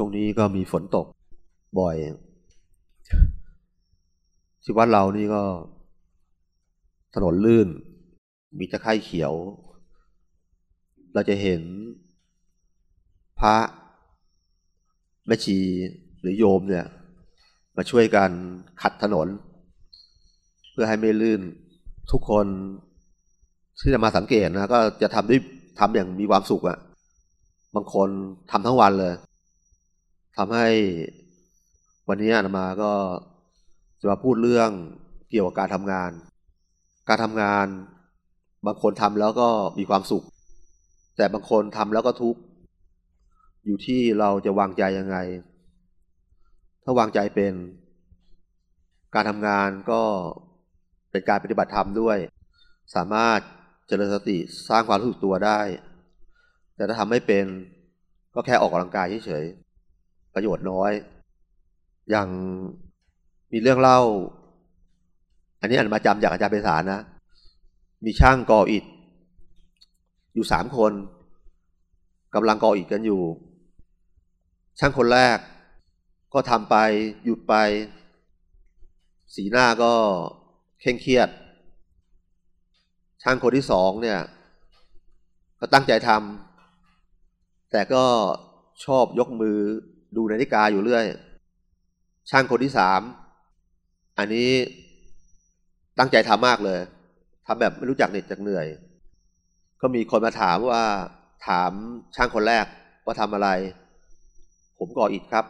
ช่วงนี้ก็มีฝนตกบ่อย ที่วัดเรานี่ก็ ถนนลื่น มีตะไคร่เขียว เราจะเห็น พระแม่ชีหรือโยมเนี่ย มาช่วยกันขัดถนน เพื่อให้ไม่ลื่นทุกคนที่จะมาสังเกตนะก็จะทำด้วยทำอย่างมีความสุขอะบางคนทำทั้งวันเลย ทำให้วันนี้อามาก็จะมาพูดเรื่องเกี่ยวกับการทำงาน การทำงาน บางคนทำแล้วก็มีความสุข แต่บางคนทำแล้วก็ทุกข์อยู่ที่เราจะวางใจยังไง ถ้าวางใจเป็น การทำงานก็เป็นการปฏิบัติธรรมด้วย สามารถเจริญสติสร้างความรู้สึกตัวได้ แต่ถ้าทำไม่เป็นก็แค่ออกกำลังกายเฉย ประโยชน์น้อย อย่างมีเรื่องเล่า อันนี้อ่านมาจำจากอาจารย์เปสารนะ มีช่างก่ออิฐ อยู่สามคนกำลังก่ออิฐกันอยู่ ช่างคนแรก ก็ทำไปหยุดไป สีหน้าก็เคร่งเครียด ช่างคนที่สองเนี่ย ก็ตั้งใจทำแต่ก็ชอบยกมือ ดูนาฬิกาอยู่เรื่อย ช่างคนที่สาม อันนี้ตั้งใจทำมากเลยทำแบบไม่รู้จักเหน็ดจากเหนื่อย ก็มีคนมาถามว่าถามช่างคนแรกว่าทำอะไร ผมก่ออิฐครับ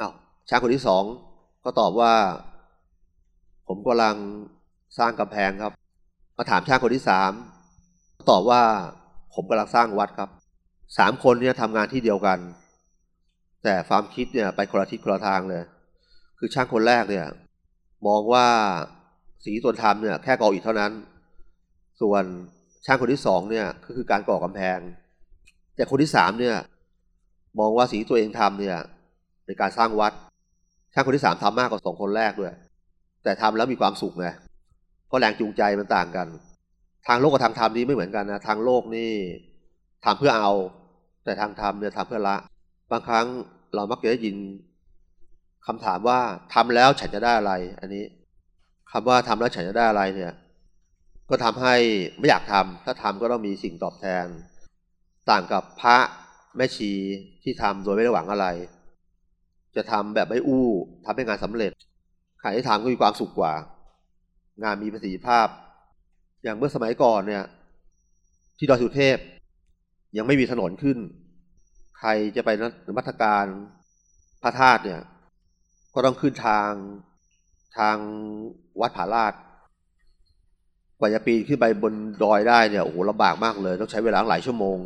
อา้าวช่างคนที่สองก็ตอบว่า ผมกำลังสร้างกำแพงครับ มาถามช่างคนที่สามตอบว่าผมกำลังสร้างวัดครับ สามคนเนี่ยทำงานที่เดียวกัน แต่ความคิดเนี่ยไปคนละทิศคนละทางเลย คือช่างคนแรกเนี่ย มองว่าสีตนทำเนี่ยแค่ก่ออิฐเท่านั้น ส่วนช่างคนที่สองเนี่ยก็คือการก่อกำแพง แต่คนที่สามเนี่ย มองว่าสีตัวเองทำเนี่ยเป็นการสร้างวัด ช่างคนที่สามทำมากกว่าสองคนแรกด้วย แต่ทำแล้วมีความสุขไงเพราะแรงจูงใจมันต่างกัน ทางโลกกับทางธรรมนี้ไม่เหมือนกันนะทางโลกนี่ทำเพื่อเอา แต่ทางธรรมเนี่ยทำเพื่อละ บางครั้ง เรามักจะได้ยินคำถามว่าทำแล้วฉันจะได้อะไร อันนี้คำว่าทำแล้วฉันจะได้อะไรเนี่ย ก็ทำให้ไม่อยากทำถ้าทำก็ต้องมีสิ่งตอบแทน ต่างกับพระแม่ชีที่ทำโดยไม่ได้หวังอะไร จะทำแบบไม่อู้ทำให้งานสำเร็จใครที่ทำก็มีความสุขกว่า งานมีประสิทธิภาพ อย่างเมื่อสมัยก่อนเนี่ย ที่ดอยสุเทพยังไม่มีถนนขึ้น ใครจะไปนมัสการพระธาตุเนี่ย ก็ต้องขึ้นทางทางวัดผาลาดกว่าจะปีนขึ้นไปบนดอยได้เนี่ยโอ้โหลำบากมากเลย ต้องใช้เวลาหลายชั่วโมง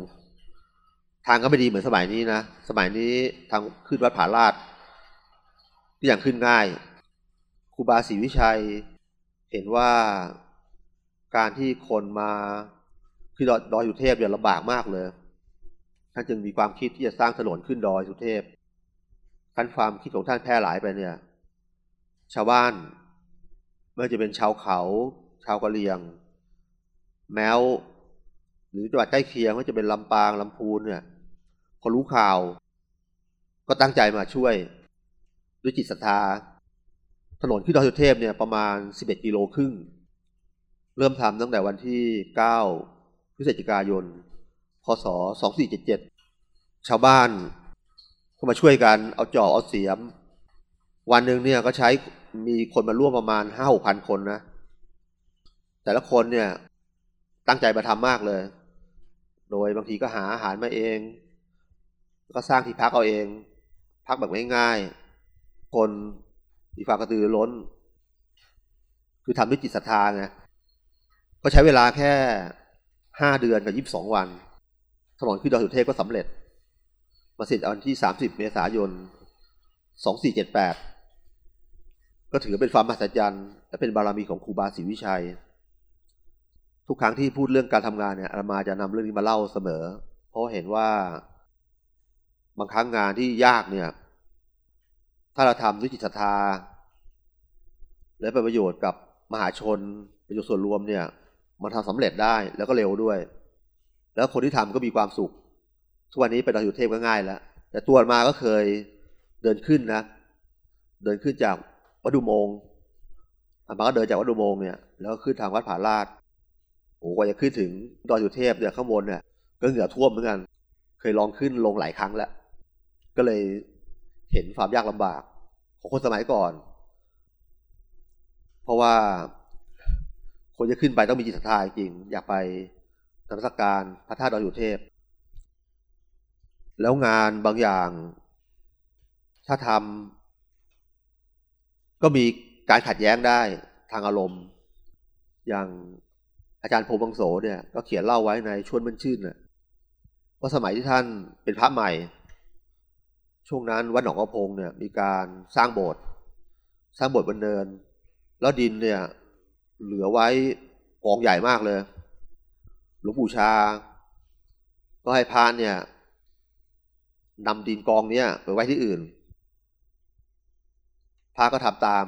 ทางก็ไม่ดีเหมือนสมัยนี้นะสมัยนี้ทางขึ้นวัดผาลาดก็อย่างขึ้นง่ายครูบาศรีวิชัย เห็นว่าการที่คนมาคือดอยอยสุเทพเนี่ยลำบากมากเลย ท่านจึงมีความคิดที่จะสร้างถนนขึ้นดอยสุเทพท่านความคิดของท่านแพร่หลายไปเนี่ย ชาวบ้านไม่ว่าจะเป็นชาวเขา ชาวกะเหรี่ยง แมวหรือจังหวัดใกล้เคียงว่าจะเป็นลำปางลำพูนเนี่ยพอรู้ข่าว ก็ตั้งใจมาช่วยด้วยจิตศรัทธา ถนนขึ้นดอยสุเทพเนี่ยประมาณ 11 กิโลครึ่ง เริ่มทำตั้งแต่วันที่ 9 พฤศจิกายน พศ2477 ชาวบ้านก็มาช่วยกันเอาจอบเอาเสียม วันหนึ่งเนี่ยก็ใช้มีคนมาร่วมประมาณห้าหกพันคนนะ แต่ละคนเนี่ยตั้งใจมาทำมากเลย โดยบางทีก็หาอาหารมาเอง ก็สร้างที่พักเอาเอง พักแบบง่ายๆคนมีความกระตือร้น คือทำด้วยจิตศรัทธาไงก็ใช้เวลาแค่ห้าเดือนกับยีิบสองวัน ถนนขึ้นดอยสุเทพก็สำเร็จ มาเสร็จวันที่สามสิบเมษายนสองสี่เจ็ดแปดก็ถือเป็นความมหัศจรรย์และเป็นบารมีของครูบาศรีวิชัย ทุกครั้งที่พูดเรื่องการทำงานเนี่ยอามาจะนำเรื่องนี้มาเล่าเสมอ เพราะเห็นว่า บางครั้งงานที่ยากเนี่ย ถ้าเราทำด้วยจิตศรัทธา และเป็นประโยชน์กับมหาชนประโยชน์ส่วนรวมเนี่ย มันทำสำเร็จได้แล้วก็เร็วด้วย แล้วคนที่ทำก็มีความสุข ทุกวันนี้ไปดอยสุเทพก็ง่ายแล้ว แต่ตัวมาก็เคยเดินขึ้นนะ เดินขึ้นจากวัดดุมงอามาก็เดินจากวัดดุมงเนี่ย แล้วก็ขึ้นทางวัดผาลาดโอ้กว่าจะขึ้นถึงดอยสุเทพเนี่ยข้างบนเนี่ยก็เหงื่อท่วมเหมือนกัน เคยลองขึ้นลงหลายครั้งแล้ว ก็เลยเห็นความยากลำบากของคนสมัยก่อน เพราะว่าคนจะขึ้นไปต้องมีจิตศรัทธาจริง อยากไป นมัสการพระธาตุดอยสุเทพ แล้วงานบางอย่าง ถ้าทำก็มีการขัดแย้งได้ทางอารมณ์ อย่างอาจารย์โพบังโสเนี่ย ก็เขียนเล่าไว้ในชวนมันชื่นนะว่าสมัยที่ท่านเป็นพระใหม่ ช่วงนั้นวัดหนองกระพงเนี่ย มีการสร้างโบสถ์สร้างโบสถ์บนเนิน แล้วดินเนี่ย เหลือไว้กองใหญ่มากเลย หลวงปู่ชา ก็ให้พานเนี่ยนำดินกองเนี้ยไปไว้ที่อื่นพระก็ทำตาม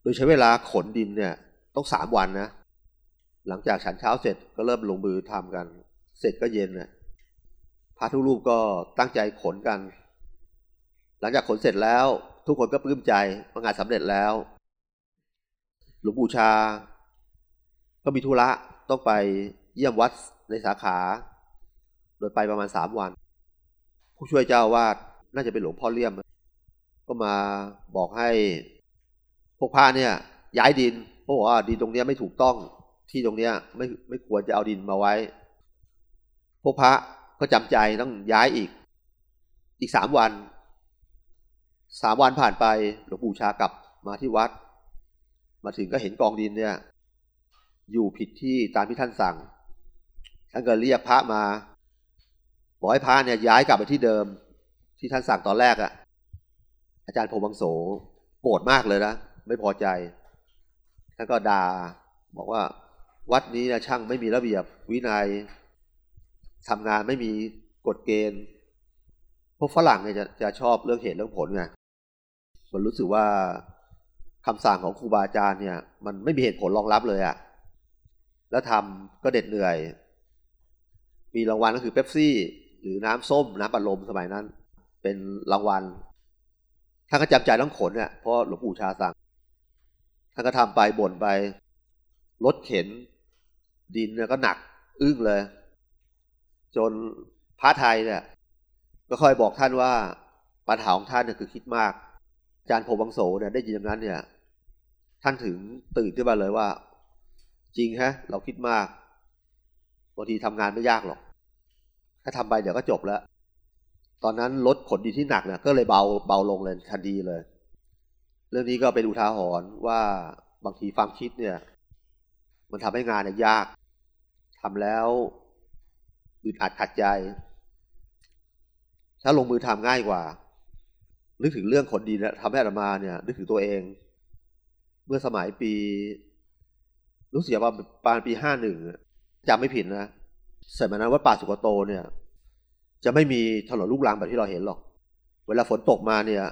โดยใช้เวลาขนดินเนี่ยต้องสามวันนะ หลังจากฉันเช้าเสร็จก็เริ่มลงมือทำกัน เสร็จก็เย็นเนี่ยพระทุกรูปก็ตั้งใจขนกัน หลังจากขนเสร็จแล้ว ทุกคนก็ปลื้มใจว่างานสำเร็จแล้ว หลวงปู่ชา ก็มีธุระ ต้องไปเยี่ยมวัดในสาขา โดยไปประมาณสามวัน ผู้ช่วยเจ้าวาดน่าจะเป็นหลวงพ่อเลี่ยม ก็มาบอกให้พวกพระเนี่ยย้ายดินเพราะว่าดินตรงเนี้ยไม่ถูกต้องที่ตรงเนี้ยไม่ไม่ควรจะเอาดินมาไว้ พวกพระก็จำใจต้องย้ายอีก อีกสามวันสามวันผ่านไปหลวงปู่ชากลับมาที่วัด มาถึงก็เห็นกองดินเนี่ย อยู่ผิดที่ตามที่ท่านสั่ง ท่านก็เรียกพระมาบอกให้พระเนี่ยย้ายกลับไปที่เดิม ที่ท่านสั่งตอนแรกอะ่ะ อาจารย์พงวังโสโกรธมากเลยนะไม่พอใจ ท่านก็ด่าบอกว่า วัดนี้นะช่างไม่มีระเบียบวินัยทำงานไม่มีกฎเกณฑ์พวกฝรั่งเนี่ยจะจะชอบเรื่องเหตุเรื่องผลไงมันรู้สึกว่าคำสั่งของครูบาอาจารย์เนี่ย มันไม่มีเหตุผลรองรับเลยอะ่ะ แล้วทำก็เด็ดเหนื่อย มีรางวัลก็คือเป๊ปซี่ หรือน้ำส้ม น้ำปัดลมสมัยนั้น เป็นรางวัลท่านก็จำใจต้องขนเนี่ยเพราะหลวงปู่ชาสั่งท่านก็ทำไปบ่นไปรถเข็น ดินเนี่ยก็หนัก อึ้งเลย จนพระไทยเนี่ยก็ค่อยบอกท่านว่าปัญหาของท่านเนี่ยคือคิดมากอาจารย์โพบังโสเนี่ยได้ยินอย่างนั้นเนี่ย ท่านถึงตื่นขึ้นมาเลยว่า จริงฮะ เราคิดมากบางทีทำงานไม่ยากหรอก ถ้าทำไปเดี๋ยวก็จบแล้ว ตอนนั้นรถขนดินที่หนักเนี่ยก็เลยเบาเบาลงเลยทันทีเลย เรื่องนี้ก็เป็นอุทาหรณ์ว่าบางทีความคิดเนี่ย มันทำให้งานเนี่ยยากทำแล้วอึดอัดขัดใจ ถ้าลงมือทำง่ายกว่า นึกถึงเรื่องขนดินทำให้อาตมาเนี่ย นึกถึงตัวเอง เมื่อสมัยปี รู้สึกว่าประมาณปีห้าหนึ่งจำไม่ผิดนะสมัยนั้นวัดป่าสุกโตเนี่ย จะไม่มีถนนลูกรังแบบที่เราเห็นหรอก เวลาฝนตกมาเนี่ย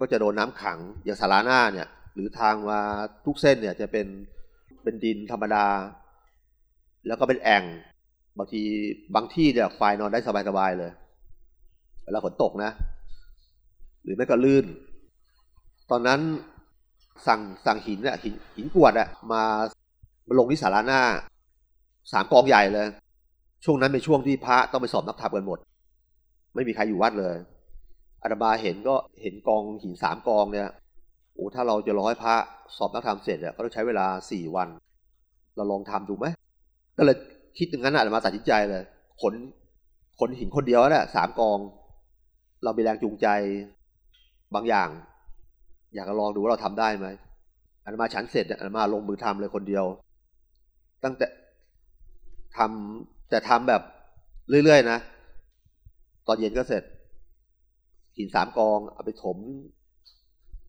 ก็จะโดนน้ำขังอย่างสาราหน้าเนี่ย หรือทางมาทุกเส้นเนี่ยจะเป็นเป็นดินธรรมดา แล้วก็เป็นแอ่งบางทีบางที่เนี่ยควายนอนได้สบายๆเลย เวลาฝนตกนะ หรือไม่ก็ลื่น ตอนนั้นสั่งสั่งหินเนี่ยหินหินกวดอะมา มาลงที่สาราหน้าสามกองใหญ่เลย ช่วงนั้นเป็นช่วงที่พระต้องไปสอบนักธรรมกันหมด ไม่มีใครอยู่วัดเลยอาตมาเห็นก็เห็นกองหินสามกองเนี่ยโอ้ถ้าเราจะร้อยพระสอบนักธรรมเสร็จเนี่ยก็ต้องใช้เวลาสี่วัน เราลองทำดูไหมก็เลยคิดอย่างนั้นอาตมาตัดสินใจเลยขนขนหินคนเดียวแหละสามกอง เรามีแรงจูงใจบางอย่าง อยากจะลองดูว่าเราทำได้ไหมอาตมาฉันเสร็จอาตมาลงมือทำเลยคนเดียว ตั้งแต่ทำแต่ทำแบบเรื่อย ๆ นะ ตอนเย็นก็เสร็จหินสามกอง เอาไปถม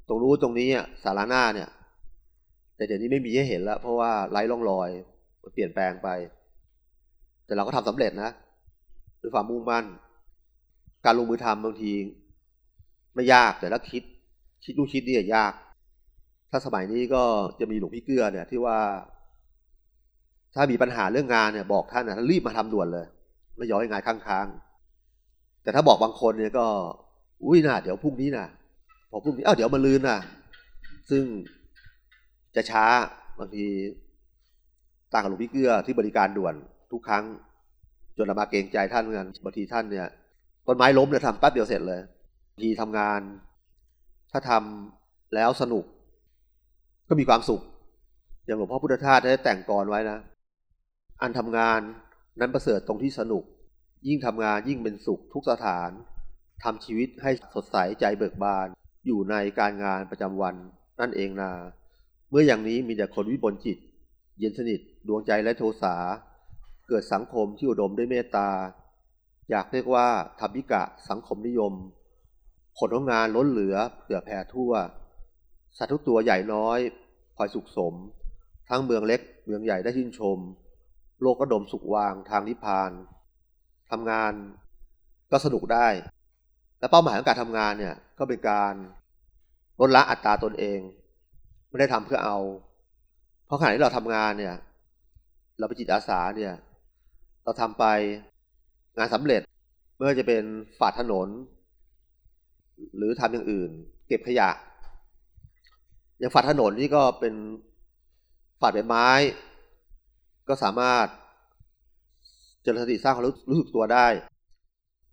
ตรงนู้ตรงนี้อะสาราหน้าเนี่ย แต่เดี๋ยวนี้ไม่มีให้เห็นแล้ว เพราะว่าไร้ร่องรอยมันเปลี่ยนแปลงไป แต่เราก็ทำสำเร็จนะด้วยความมุ่งมั่น การลงมือทำบางที ไม่ยากแต่ถ้าคิด คิดนู่นคิดนี่ยาก ถ้าสมัยนี้ก็จะมีหลวงพี่เกื้อเนี่ยที่ว่า ถ้ามีปัญหาเรื่องงานเนี่ยบอกท่านนะท่ารีบมาทำด่วนเลย ไม่ยอมให้งานค้างๆแต่ถ้าบอกบางคนเนี่ยก็ อุ้ยนะเดี๋ยวพรุ่งนี้นะพอพรุ่งนี้อ้าวเดี๋ยวมาลืนนะซึ่งจะช้าบางทีต่างกับหลวงพี่เกื้อที่บริการด่วนทุกครั้ง จนเรามาเกรงใจท่านเหมือนกันบางทีท่านเนี่ยต้นไม้ล้มเนี่ยทำแป๊บเดียวเสร็จเลยบางทีทำงาน ถ้าทำแล้วสนุก ก็มีความสุข อย่างหลวงพ่อพุทธทาสได้แต่งกรไว้นะ อันทำงานนั้นประเสริฐตรงที่สนุก ยิ่งทำงานยิ่งเป็นสุขทุกสถานทำชีวิตให้สดใสใจเบิกบาน อยู่ในการงานประจำวันนั่นเองนา เมื่ออย่างนี้มีแต่คนวิบลจิต เย็นสนิทดวงใจและโทสา เกิดสังคมที่อุดมด้วยเมตตา อยากเรียกว่าธรรมิกะสังคมนิยม ผลของงานล้นเหลือเผื่อแผ่ทั่ว สัตว์ทุกตัวใหญ่น้อยคอยสุขสม ทั้งเมืองเล็กเมืองใหญ่ได้ชื่นชม โลกก็ดมสุขวางทางนิพพานทำงานก็สนุกได้ และเป้าหมายของการทำงานเนี่ยก็เป็นการลดละอัตราตนเอง ไม่ได้ทำเพื่อเอา เพราะขณะที่เราทำงานเนี่ย เราเป็นจิตอาสาเนี่ย เราทำไปงานสำเร็จเมื่อจะเป็นฝาดถนน หรือทำอย่างอื่น เก็บขยะ อย่างฝาดถนนนี่ก็เป็นฝาดใบไม้ ก็สามารถเจริญสติสร้างความรู้สึกตัวได้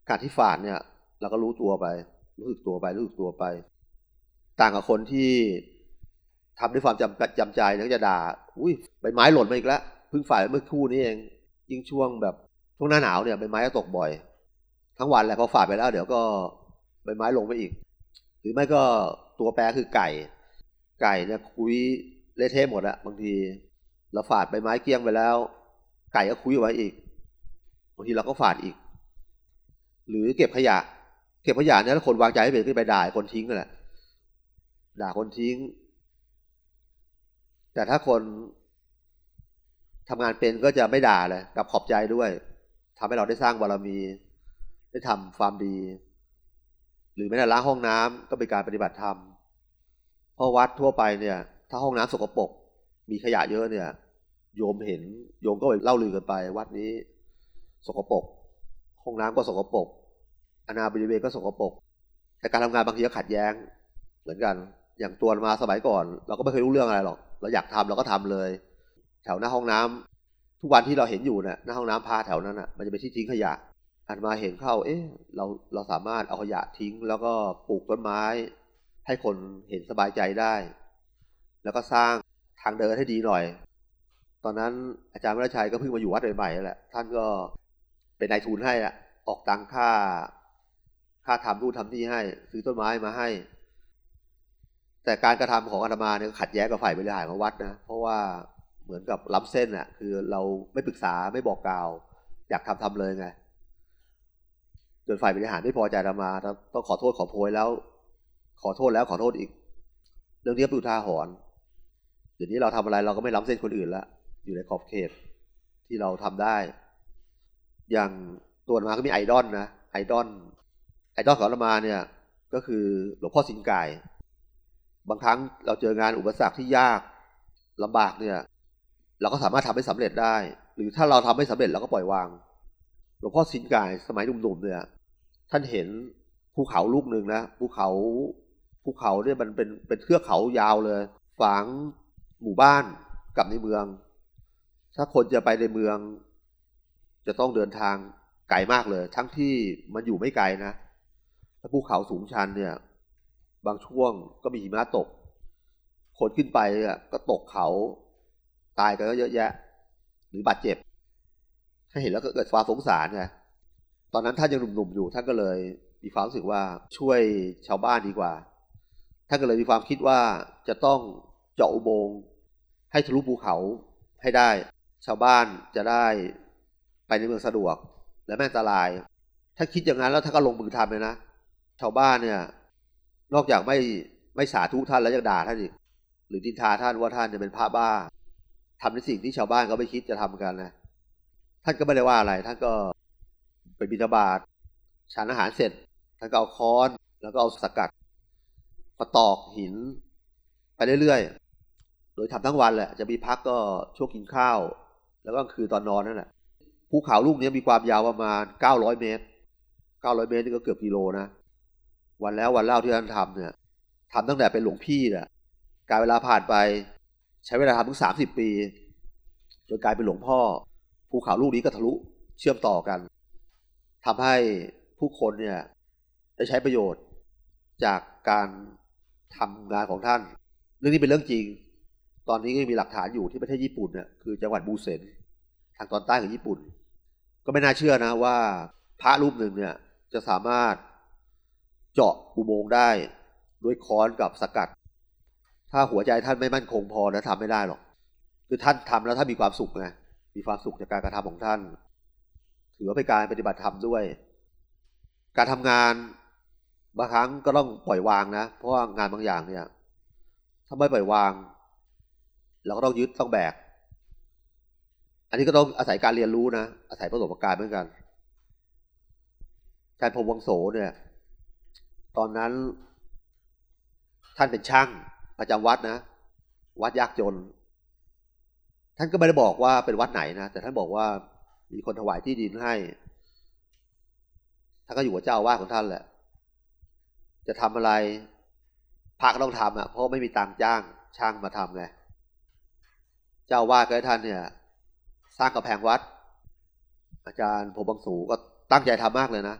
การที่ฝาดเนี่ย เราก็รู้ตัวไป รู้สึกตัวไป รู้สึกตัวไป ต่างกับคนที่ทำด้วยความจำจำใจแล้วจะด่า อุ้ยใบไม้หล่นมาอีกแล้วพิ่งฝาดเมื่อคู่นี้เอง ยิ่งช่วงแบบช่วงหน้าหนาวเนี่ยใบไม้ก็ตกบ่อย ทั้งวันแหละพอฝาดไปแล้ว เดี๋ยวก็ใบไม้ลงไปอีก หรือไม่ก็ตัวแปรคือไก่ ไก่เนี่ยคุยเละเทะหมดอะบางที เราฝาดใบไม้เกี้ยงไปแล้ว ไก่ก็คุยไว้อีกบางทีเราก็ฝาดอีก หรือเก็บขยะ เก็บขยะเนี่ยถ้าคนวางใจไม่เป็นก็ไปด่าคนทิ้งนั่นแหละด่าคนทิ้ง แต่ถ้าคนทำงานเป็นก็จะไม่ด่าเลยกับขอบใจด้วยทำให้เราได้สร้างบารมี ได้ทำความดี หรือแม้แต่ล้างห้องน้ำก็เป็นการปฏิบัติธรรมเพราะวัดทั่วไปเนี่ย ถ้าห้องน้ำสกปรก มีขยะเยอะเนี่ย โยมเห็น โยมก็ไปเล่าลือกันไป วัดนี้ สกปรกห้องน้ำก็สกปรกอนาบริเวณก็สกปรกแต่การทำงานบางทีก็ขัดแย้ง เหมือนกัน อย่างตัวมาสมัยก่อน เราก็ไม่เคยรู้เรื่องอะไรหรอก เราอยากทำเราก็ทำเลย แถวหน้าห้องน้ำทุกวันที่เราเห็นอยู่เนี่ยหน้าห้องน้ำพาแถวนั้นอะ มันจะเป็นที่ทิ้งขยะอันมาเห็นเข้า เอ๊ะ เราเราสามารถเอาขยะทิ้ง แล้วก็ปลูกต้นไม้ ให้คนเห็นสบายใจได้ แล้วก็สร้าง ทางเดินให้ดีหน่อย ตอนนั้นอาจารย์วรชัยก็เพิ่งมาอยู่วัดใหม่ๆแหละ ท่านก็เป็นนายทุนให้อะออกตังค่า ค่าทำนู่นทำนี่ให้ ซื้อต้นไม้มาให้ แต่การกระทำของอาตมาเนี่ยขัดแย้งกับฝ่ายบริหารของวัดนะ เพราะว่าเหมือนกับล้ำเส้นอะคือเราไม่ปรึกษาไม่บอกกล่าว อยากทำทำเลยไงจนฝ่ายบริหารไม่พอใจอาตมาต้องขอโทษขอโพยแล้ว ขอโทษแล้วขอโทษอีก เรื่องนี้เป็นอุทาหรณ์ ดี๋ยวนี้เราทำอะไรเราก็ไม่ล้ำเส้นคนอื่นละอยู่ในขอบเขตที่เราทำได้ อย่างตัวมาก็มีไอดอลนะไอดอลไอดอลของอามาเนี่ย ก็คือหลวงพ่อสิงกาย บางครั้งเราเจองานอุปสรรคที่ยากลำบากเนี่ย เราก็สามารถทำให้สำเร็จได้ หรือถ้าเราทำไม่สำเร็จเราก็ปล่อยวาง หลวงพ่อสิงกายสมัยหนุ่มๆเนี่ย ท่านเห็นภูเขาลูกหนึ่งนะภูเขาภูเขาเนี่ยมันเป็นเป็นเทือกเขายาวเลยฝัง หมู่บ้านกับในเมือง ถ้าคนจะไปในเมือง จะต้องเดินทางไกลมากเลย ทั้งที่มันอยู่ไม่ไกลนะถ้าภูเขาสูงชันเนี่ย บางช่วงก็มีหิมะตก คนขึ้นไปก็ตกเขาตายกันก็เยอะแยะ หรือบาดเจ็บ ถ้าเห็นแล้วก็เกิดความสงสารไงตอนนั้นท่านยังหนุ่มๆอยู่ท่านก็เลยมีความรู้สึกว่าช่วยชาวบ้านดีกว่าท่านก็เลยมีความคิดว่าจะต้องเจาะอุโมงค์ ให้ทะลุภูเขาให้ได้ ชาวบ้านจะได้ไปในเมืองสะดวก และไม่อันตราย ถ้าคิดอย่างนั้นแล้วท่านก็ลงมือทำเลยนะชาวบ้านเนี่ย นอกจากไม่ไม่สาธุท่านแล้วยังด่าท่านอีกหรือดินทาท่านว่าท่านจะเป็นพระบ้าทำในสิ่งที่ชาวบ้านก็ไม่คิดจะทำกันนะท่านก็ไม่ได้ว่าอะไร ท่านก็ไปบิณฑบาตฉันอาหารเสร็จ ท่านก็เอาค้อนแล้วก็เอาสกัดมาตอกหิน ไปเรื่อย ดยทำทั้งวันแหละ จะมีพักก็ช่วงกินข้าว แล้วก็คือตอนนอนนั่นแหละภูเขาลูกนี้มีความยาวประมาณ 900 เมตร 900 เมตรนี่ก็เกือบกิโลนะ วันแล้ววันเล่าที่ท่านทำเนี่ยทำตั้งแต่เป็นหลวงพี่เนี่ยการเวลาผ่านไป ใช้เวลาทำถึง 30 ปี จนกลายเป็นหลวงพ่อ ภูเขาลูกนี้ก็ทะลุเชื่อมต่อกันทำให้ผู้คนเนี่ยได้ใช้ประโยชน์จากการทำงานของท่าน เรื่องนี้เป็นเรื่องจริง ตอนนี้ก็มีหลักฐานอยู่ที่ประเทศญี่ปุ่นเนี่ยคือจังหวัดบูเซนทางตอนใต้ของญี่ปุ่น ก็ไม่น่าเชื่อนะว่าพระรูปหนึ่งเนี่ยจะสามารถเจาะอุโมงค์ได้ ด้วยค้อนกับสกัด ถ้าหัวใจท่านไม่มั่นคงพอนะทำไม่ได้หรอกคือท่านทำแล้วท่านมีความสุขไงมีความสุขจากการกระทำของท่าน ถือว่าเป็นการปฏิบัติธรรมด้วย การทำงานบางครั้งก็ต้องปล่อยวางนะ เพราะว่างานบางอย่างเนี่ยถ้าไม่ปล่อยวาง เราก็ต้องยึดต้องแบก อันนี้ก็ต้องอาศัยการเรียนรู้นะ อาศัยประสบการณ์เหมือนกันอาจารย์พรมวังโสเนี่ย ตอนนั้น ท่านเป็นช่างประจำวัดนะ วัดยากจน ท่านก็ไม่ได้บอกว่าเป็นวัดไหนนะ แต่ท่านบอกว่ามีคนถวายที่ดินให้ ท่านก็อยู่กับเจ้าอาวาสของท่านแหละ จะทำอะไรพระก็ต้องทำอะเพราะไม่มีตังค์จ้างช่างมาทำไง เจ้าวาสก็ให้ท่านเนี่ย สร้างกำแพงวัด อาจารย์พรมบังสูก็ตั้งใจทำมากเลยนะ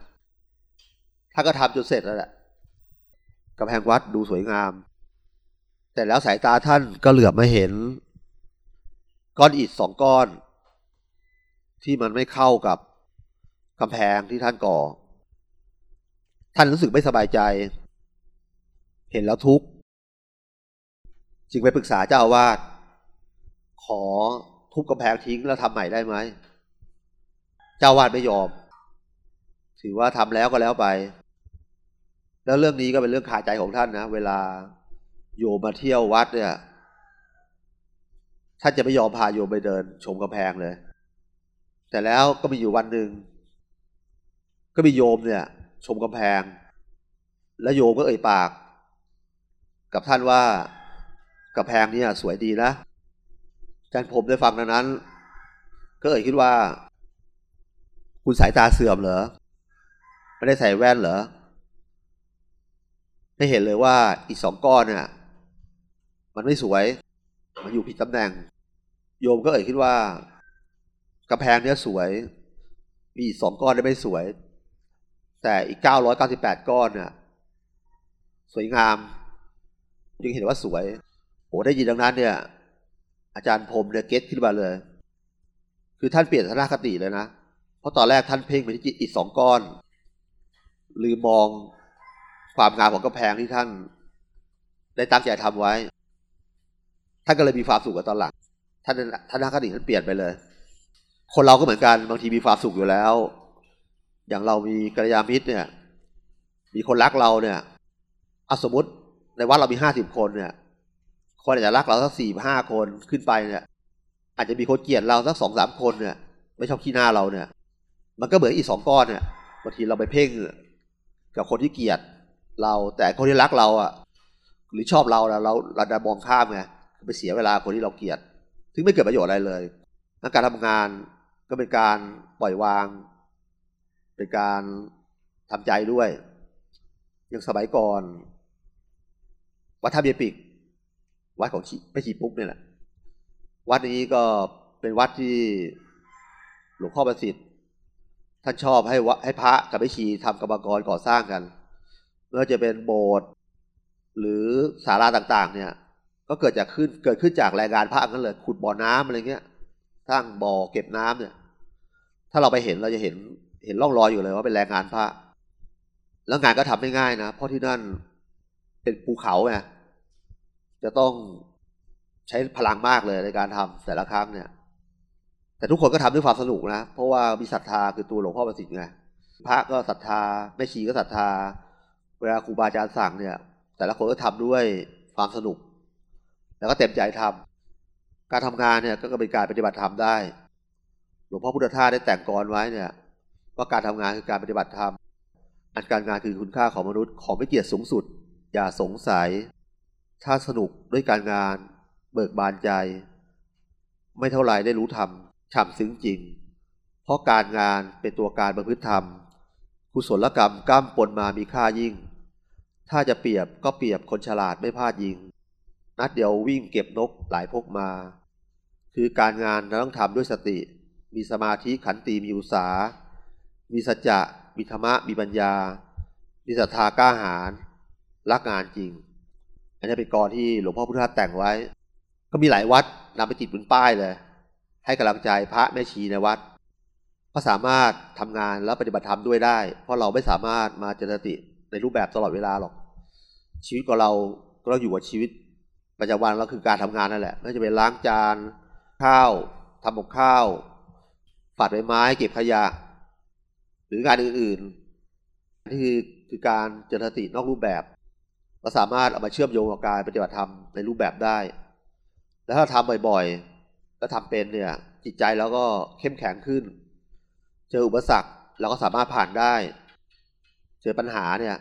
ท่านก็ทำจนเสร็จแล้วแหละกำแพงวัดดูสวยงาม แต่แล้วสายตาท่านก็เหลือบมาเห็น ก้อนอิฐสองก้อน ที่มันไม่เข้ากับกำแพงที่ท่านก่อ ท่านรู้สึกไม่สบายใจ เห็นแล้วทุกข์ จึงไปปรึกษาเจ้าอาวาส ขอทุบกำแพงทิ้งแล้วทำใหม่ได้ไหมเจ้าวาดไม่ยอม ถือว่าทำแล้วก็แล้วไป แล้วเรื่องนี้ก็เป็นเรื่องคาใจของท่านนะเวลาโยมมาเที่ยววัดเนี่ยท่านจะไม่ยอมพาโยมไปเดิน ชมกำแพงเลย แต่แล้วก็มีอยู่วันหนึ่งก็มีโยมเนี่ย ชมกำแพง แล้วโยมก็เอ่ยปาก กับท่านว่ากำแพงเนี่ยสวยดีนะ อาจารย์ผมได้ฟังดังนั้น ก็เอ่ยคิดว่า คุณสายตาเสื่อมเหรอ ไม่ได้ใส่แว่นเหรอ ได้เห็นเลยว่าอีกสองก้อนเนี่ยมันไม่สวย มันอยู่ผิดตำแหน่ง โยมก็เอ่ยคิดว่ากำแพงเนี้ยสวย มีอีกสองก้อนได้ไม่สวย แต่อีกเก้าร้อยเก้าสิบแปดก้อนเนี่ยสวยงาม จึงเห็นว่าสวย โอ้ได้ยินดังนั้นเนี่ย อาจารย์พรมเนี่ยเก็ตขึ้นมาเลย คือท่านเปลี่ยนทัศนคติเลยนะ เพราะตอนแรกท่านเพ่งไปที่จิตอีกสองก้อนลืมมองความงามของกำแพงที่ท่าน ได้ตั้งใจทำไว้ ท่านก็เลยมีความสุขกับตอนหลัง ท่านทัศนคติท่านเปลี่ยนไปเลย คนเราก็เหมือนกันบางทีมีความสุขอยู่แล้ว อย่างเรามีกัลยาณมิตรเนี่ย มีคนรักเราเนี่ยอสมมติในวัดเรามีห้าสิบคนเนี่ย คนอาจจะรักเราสักสี่ห้าคนขึ้นไปเนี่ยอาจจะมีคนเกลียดเราสักสองสามคนเนี่ย ไม่ชอบขี้หน้าเราเนี่ย มันก็เหมือนอีกสองก้อนเนี่ยบางทีเราไปเพ่งกับคนที่เกลียดเราแต่คนที่รักเราอะ หรือชอบเราเราเราจะมองข้ามไงไปเสียเวลาคนที่เราเกลียดซึ่งไม่เกิดประโยชน์อะไรเลยการทำงานก็เป็นการปล่อยวาง เป็นการทำใจด้วยอย่างสมัยก่อนวัดท่าเบียปิก วัดของไม่ชีปุ๊กเนี่ยแหละวัดนี้ก็เป็นวัดที่หลวงพ่อประสิทธิ์ท่านชอบให้วัดให้พระกับไม่ชีทำกรรมกรก่อสร้างกันไม่ว่าจะเป็นโบสถ์หรือศาลาต่างๆ เนี่ย ก็เกิดจากขึ้นเกิดขึ้นจากแรงงานพระกันเลยขุดบ่อน้ำอะไรเงี้ยสร้างบ่อเก็บน้ำเนี่ย ถ้าเราไปเห็นเราจะเห็นเห็นร่องรอยอยู่เลยว่าเป็นแรงงานพระแล้วงานก็ทำไม่ง่ายนะเพราะที่นั่นเป็นภูเขาไง จะต้องใช้พลังมากเลยในการทำแต่ละครั้งเนี่ย แต่ทุกคนก็ทำด้วยความสนุกนะ เพราะว่ามีศรัทธาคือตัวหลวงพ่อประสิทธิ์ไงพระก็ศรัทธาแม่ชีก็ศรัทธา เวลาครูบาอาจารย์สั่งเนี่ย แต่ละคนก็ทำด้วยความสนุก แล้วก็เต็มใจทำการทำงานเนี่ยก็เป็นการปฏิบัติธรรมได้ หลวงพ่อพุทธทาสได้แต่งกรไว้เนี่ย ว่าการทำงานคือการปฏิบัติธรรมอันการงานคือคุณค่าของมนุษย์ของไม่เกียรติสูงสุด อย่าสงสัย ถ้าสนุกด้วยการงาน เบิกบานใจ ไม่เท่าไรได้รู้ธรรมฉ่ำซึ้งจริง เพราะการงานเป็นตัวการประพฤติธรรม กุศลกรรมกล้ำปนมามีค่ายิ่ง ถ้าจะเปรียบก็เปรียบคนฉลาดไม่พลาดยิง นัดเดียววิ่งเก็บนกหลายพกมา คือการงานเราต้องทำด้วยสติ มีสมาธิขันติมีอุตสามีสัจจะมีธรรมะมีปัญญา มีศรัทธากล้าหาญรักงานจริง อันนี้เป็นกรที่หลวงพ่อพุทธทาสแต่งไว้ ก็มีหลายวัดนำไปติดบนป้ายเลย ให้กำลังใจพระแม่ชีในวัดก็สามารถทำงานและปฏิบัติธรรมด้วยได้ เพราะเราไม่สามารถมาเจริญสติในรูปแบบตลอดเวลาหรอก ชีวิตของเราก็เราอยู่กับชีวิตประจำวันเราคือการทำงานนั่นแหละไม่ว่าจะเป็นล้างจานข้าวทำกับข้าวฝาดใบไม้ เก็บขยะ หรืองานอื่นๆนี่คือคือการเจริญสตินอกรูปแบบ เราสามารถเอามาเชื่อมโยงกับการปฏิบัติธรรมในรูปแบบได้ แล้วถ้าทำบ่อยๆ แล้วทำเป็นเนี่ย จิตใจเราก็เข้มแข็งขึ้น เจออุปสรรคเราก็สามารถผ่านได้ เจอปัญหาเนี่ย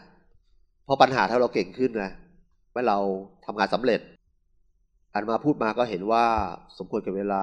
เพราะปัญหาถ้าเราเก่งขึ้นไงเมื่อเราทำงานสำเร็จ อันมาพูดมาก็เห็นว่าสมควรกับเวลา